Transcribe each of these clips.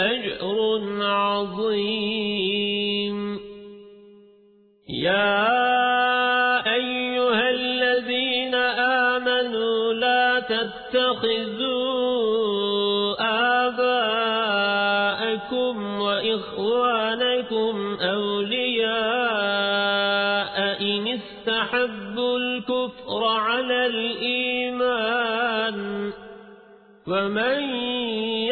أجر عظيم. يا أيها الذين آمنوا لا تتخذوا آباءكم وإخوانكم أولياء إن استحبوا الكفر على الإيمان. ومن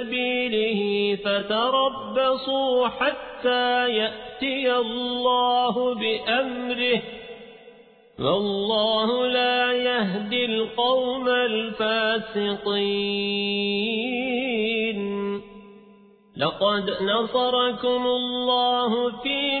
سبيله فتربصوا حتى يأتي الله بأمره. والله لا يهدي القوم الفاسقين. لقد نصركم الله في